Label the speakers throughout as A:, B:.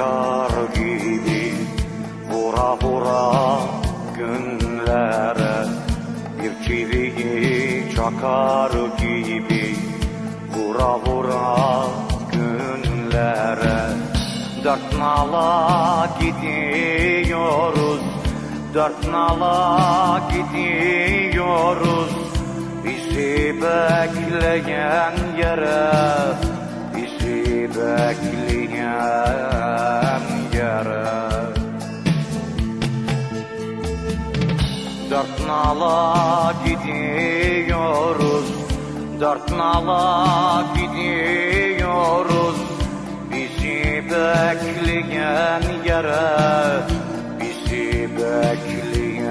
A: çakar gibi Vura vura günlere Bir çiviyi çakar gibi Vura vura günlere Dört nala gidiyoruz Dört nala gidiyoruz. Bizi bekleyen yere Dört nala gidiyoruz Bizi bekleyen yere Bizi bekleyen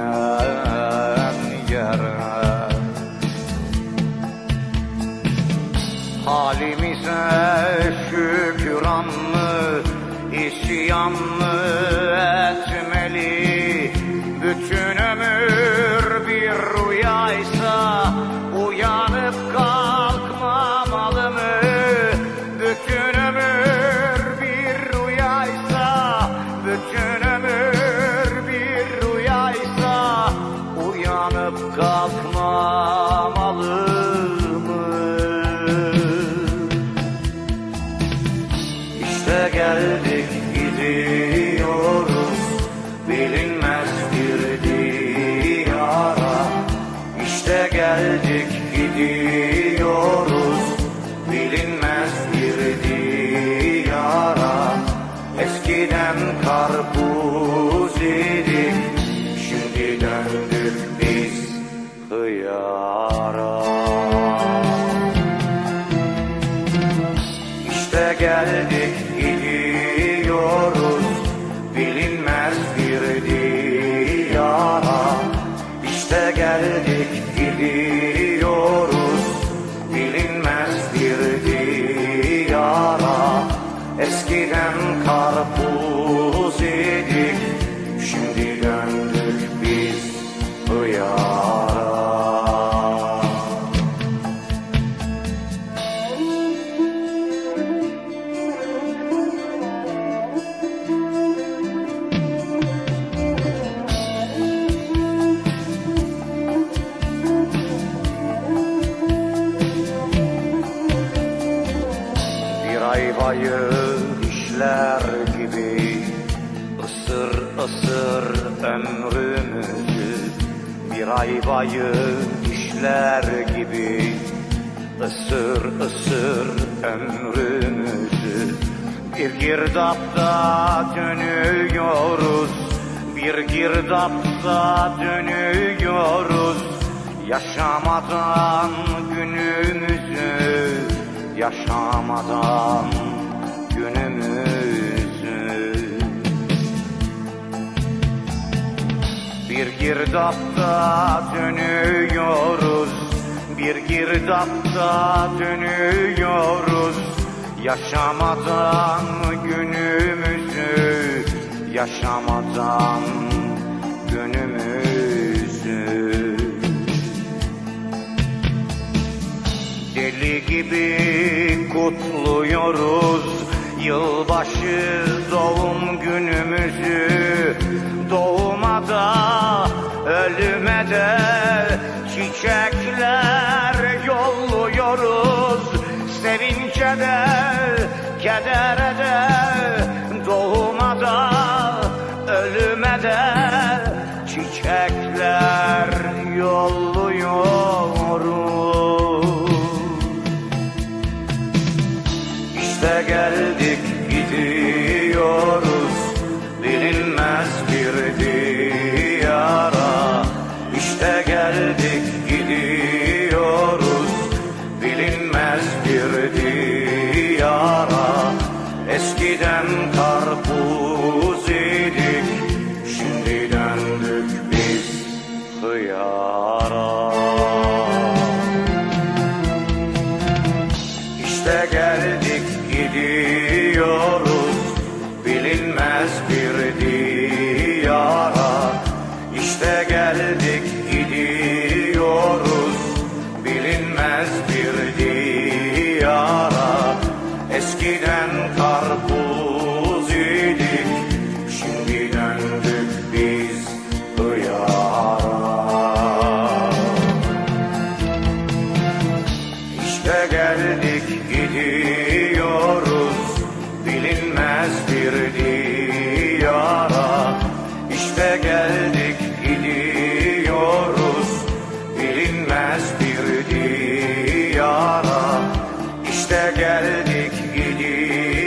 A: yere Halimize şükran mı, isyan mı etmeli? Bütün gidiyoruz Ayvayı işler gibi. Isır ısır ömrümüzü. Bir ayvayı işler gibi. Isır ısır ömrümüzü. Bir girdapta dönüyoruz. Bir girdapta dönüyoruz. Yaşamadan günümüzü. Yaşamadan günümüzü. Bir girdapta dönüyoruz Bir girdapta dönüyoruz. Yaşamadan günümüzü Yaşamadan günümüzü? Deli gibi kutluyoruz yılbaşı doğum günümüzü Doğuma da ölüme de çiçekler yolluyoruz. Sevince de kedere de Eskiden karpuz idik. Şimdi döndük biz hıyara. İşte geldik gidiyoruz. Bilinmez bir diyara. İşte geldik geldik gidiyoruz.